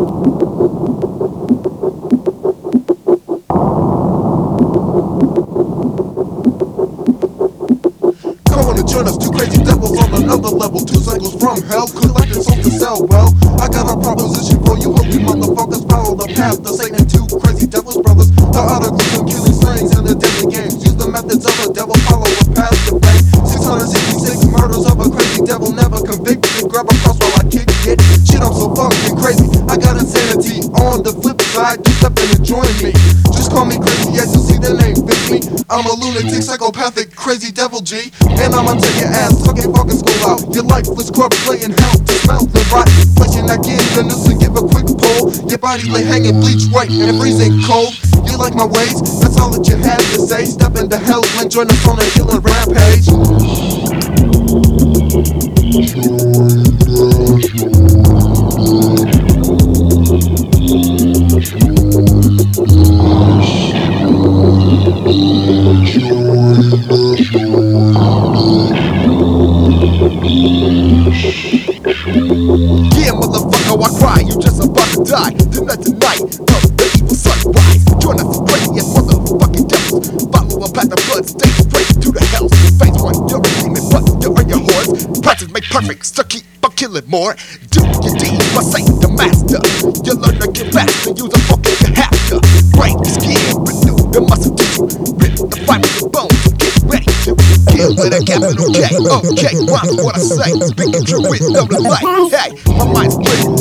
Come on join us, two crazy devils on another level. Two cycles from hell, collecting souls to sell. Well, I got a proposition for you, you motherfuckers follow the path of Satan. Two crazy devils, brothers. The other group killing slayings and the deadly games. Use the methods of a devil, follow a path to fame. 666 on the flip side. Step in and join me. Just call me crazy as you see the name fit me. I'm a lunatic, psychopathic, crazy devil G. And I'ma take your ass, fucking fucking school out. Your lifeless corpse playing hell to smell the rot. Flashing gear, the noose and give a quick pull. Your body lay hanging bleach white and the freezing cold. You like my ways? That's all that you have to say. Step into hell and join us on a killing rampage. Yeah, motherfucker, I cry. You just about to die. Tonight, tonight, of the evil sunrise. Join us, crazy as motherfucking devils. Follow a path of blood, stay straight to the hell's face. One, you're a demon, but you're on your horse. Practice make perfect, so keep on killing more. Do your deeds, but say the master. You learn to get faster, use a fucking you have to. Break the skin, kill with a capital K. Okay, rhymes what I say. Speaking true with no light. Hey, my mind's split,